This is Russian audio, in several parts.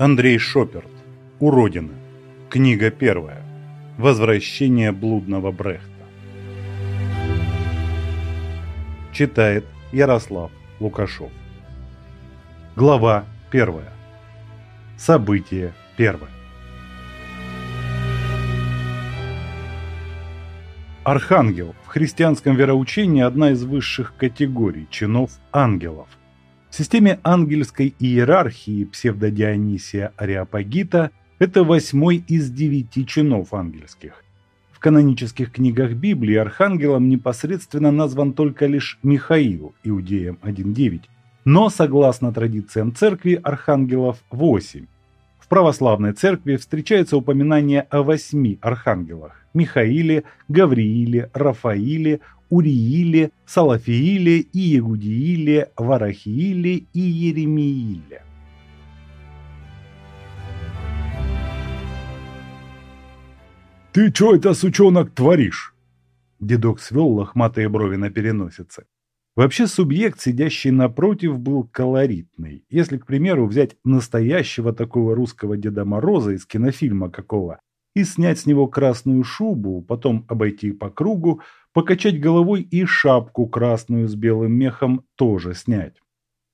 Андрей Шоперт. Уродина. Книга первая. Возвращение блудного Брехта. Читает Ярослав Лукашов. Глава первая. Событие первое. Архангел в христианском вероучении одна из высших категорий чинов ангелов. В системе ангельской иерархии псевдодионисия Ариапагита это восьмой из девяти чинов ангельских. В канонических книгах Библии архангелом непосредственно назван только лишь Михаил, Иудеям 1.9, но согласно традициям церкви архангелов 8. Православной церкви встречается упоминание о восьми архангелах – Михаиле, Гаврииле, Рафаиле, Урииле, Салафииле, Иегудииле, Варахииле и Еремииле. «Ты чё это, сучонок, творишь?» Дедок свел лохматые брови на переносице. Вообще субъект, сидящий напротив, был колоритный. Если, к примеру, взять настоящего такого русского Деда Мороза из кинофильма какого и снять с него красную шубу, потом обойти по кругу, покачать головой и шапку красную с белым мехом тоже снять.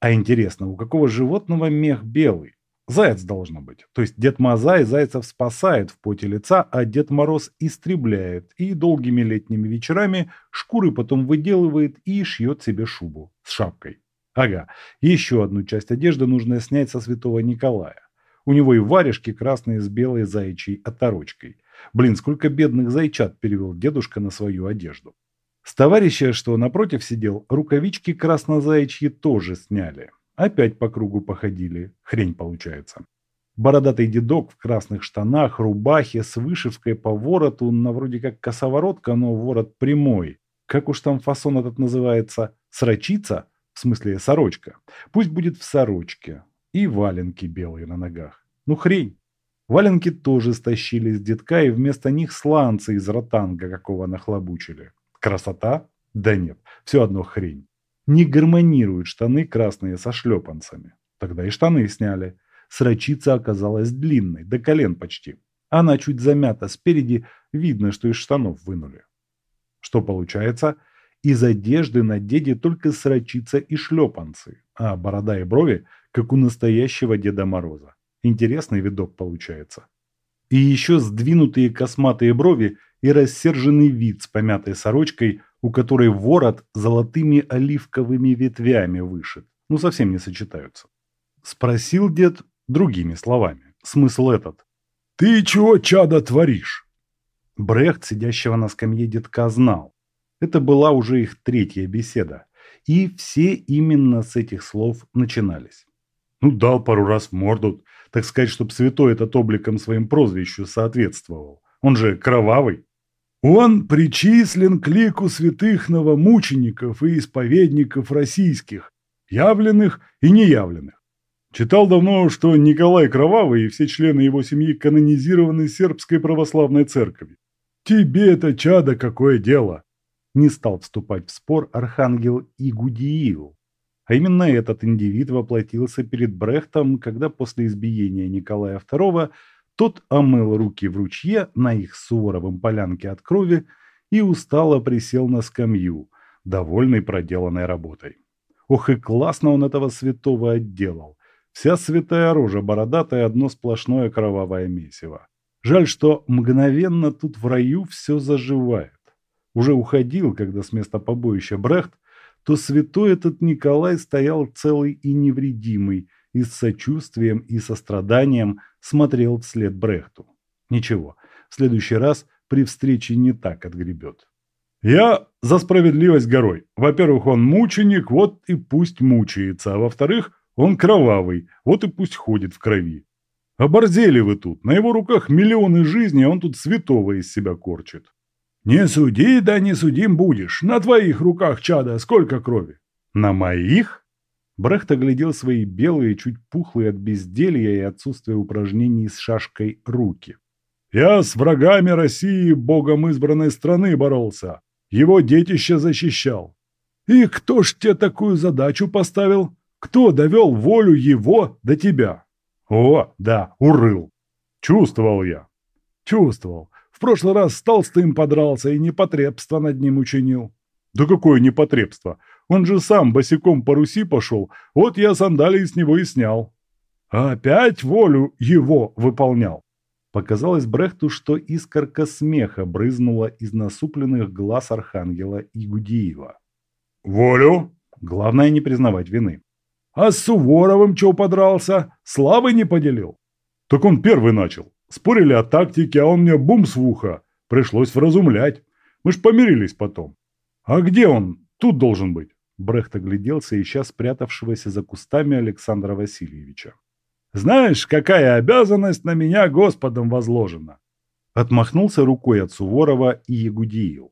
А интересно, у какого животного мех белый? Заяц должно быть. То есть Дед Мазай зайцев спасает в поте лица, а Дед Мороз истребляет и долгими летними вечерами шкуры потом выделывает и шьет себе шубу с шапкой. Ага, еще одну часть одежды нужно снять со святого Николая. У него и варежки красные с белой заячьей оторочкой. Блин, сколько бедных зайчат перевел дедушка на свою одежду. С товарища, что напротив сидел, рукавички краснозаячьи тоже сняли. Опять по кругу походили. Хрень получается. Бородатый дедок в красных штанах, рубахе, с вышивкой по вороту, на вроде как косоворотка, но ворот прямой. Как уж там фасон этот называется? Срочица? В смысле сорочка. Пусть будет в сорочке. И валенки белые на ногах. Ну хрень. Валенки тоже стащили с детка, и вместо них сланцы из ротанга какого нахлобучили. Красота? Да нет, все одно хрень. Не гармонируют штаны красные со шлепанцами. Тогда и штаны сняли. Срочица оказалась длинной, до колен почти. Она чуть замята спереди, видно, что из штанов вынули. Что получается? Из одежды на деде только срочица и шлепанцы, а борода и брови, как у настоящего Деда Мороза. Интересный видок получается. И еще сдвинутые косматые брови и рассерженный вид с помятой сорочкой, у которой ворот золотыми оливковыми ветвями вышит. Ну, совсем не сочетаются. Спросил дед другими словами. Смысл этот. «Ты чего, чада, творишь?» Брехт, сидящего на скамье детка, знал. Это была уже их третья беседа. И все именно с этих слов начинались. Ну, дал пару раз в морду, так сказать, чтоб святой этот обликом своим прозвищу соответствовал. Он же кровавый. Он причислен к лику святых новомучеников и исповедников российских, явленных и неявленных. Читал давно, что Николай Кровавый и все члены его семьи канонизированы сербской православной церковью. Тебе это, чадо, какое дело? Не стал вступать в спор архангел Игудиил. А именно этот индивид воплотился перед Брехтом, когда после избиения Николая II тот омыл руки в ручье на их Суворовом полянке от крови и устало присел на скамью, довольный проделанной работой. Ох и классно он этого святого отделал. Вся святая рожа бородатая одно сплошное кровавое месиво. Жаль, что мгновенно тут в раю все заживает. Уже уходил, когда с места побоища Брехт, то святой этот Николай стоял целый и невредимый, и с сочувствием и состраданием смотрел вслед Брехту. Ничего, в следующий раз при встрече не так отгребет. «Я за справедливость горой. Во-первых, он мученик, вот и пусть мучается, а во-вторых, он кровавый, вот и пусть ходит в крови. Оборзели вы тут, на его руках миллионы жизней, а он тут святого из себя корчит. Не суди, да не судим будешь. На твоих руках, чада, сколько крови? На моих? Брехт оглядел свои белые, чуть пухлые от безделья и отсутствия упражнений с шашкой руки. «Я с врагами России, богом избранной страны, боролся. Его детище защищал. И кто ж тебе такую задачу поставил? Кто довел волю его до тебя? О, да, урыл. Чувствовал я. Чувствовал. В прошлый раз с толстым подрался и непотребство над ним учинил. Да какое непотребство? Он же сам босиком по Руси пошел, вот я сандалии с него и снял. А опять волю его выполнял. Показалось Брехту, что искорка смеха брызнула из насупленных глаз Архангела и Гудиева. «Волю?» Главное не признавать вины. «А с Суворовым чего подрался? Славы не поделил?» «Так он первый начал. Спорили о тактике, а он мне бумс в ухо. Пришлось вразумлять. Мы ж помирились потом. А где он? Тут должен быть». Брехт огляделся, ища спрятавшегося за кустами Александра Васильевича. Знаешь, какая обязанность на меня Господом возложена?» Отмахнулся рукой от Суворова и Ягудиил.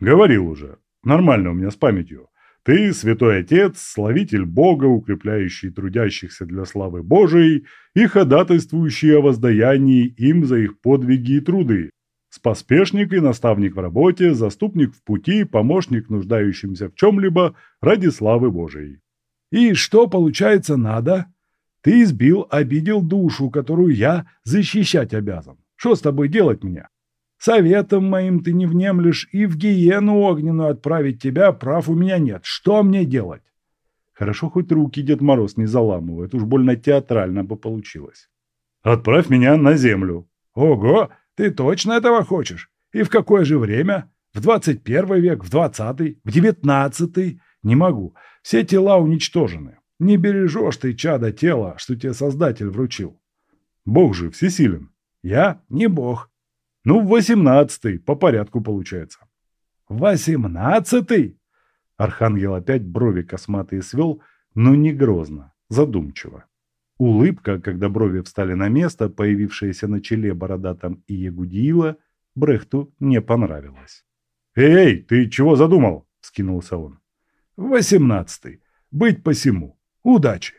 «Говорил уже. Нормально у меня с памятью. Ты, святой отец, славитель Бога, укрепляющий трудящихся для славы Божией и ходатайствующий о воздаянии им за их подвиги и труды. Спаспешник и наставник в работе, заступник в пути, помощник нуждающимся в чем-либо ради славы Божией. И что, получается, надо? Ты избил, обидел душу, которую я защищать обязан. Что с тобой делать мне? Советом моим ты не внемлешь, и в гиену огненную отправить тебя прав у меня нет. Что мне делать? Хорошо, хоть руки Дед Мороз не заламывает, уж больно театрально бы получилось. Отправь меня на землю. Ого, ты точно этого хочешь? И в какое же время? В 21 век, в 20 в 19 Не могу. Все тела уничтожены. Не бережешь ты, чада, тела, что тебе Создатель вручил. Бог же всесилен. Я не бог. Ну, в восемнадцатый, по порядку получается. Восемнадцатый? Архангел опять брови косматые свел, но не грозно, задумчиво. Улыбка, когда брови встали на место, появившаяся на челе бородатом и Ягудиила, Брехту не понравилась. «Эй, ты чего задумал?» – скинулся он. «Восемнадцатый. Быть посему. Удачи!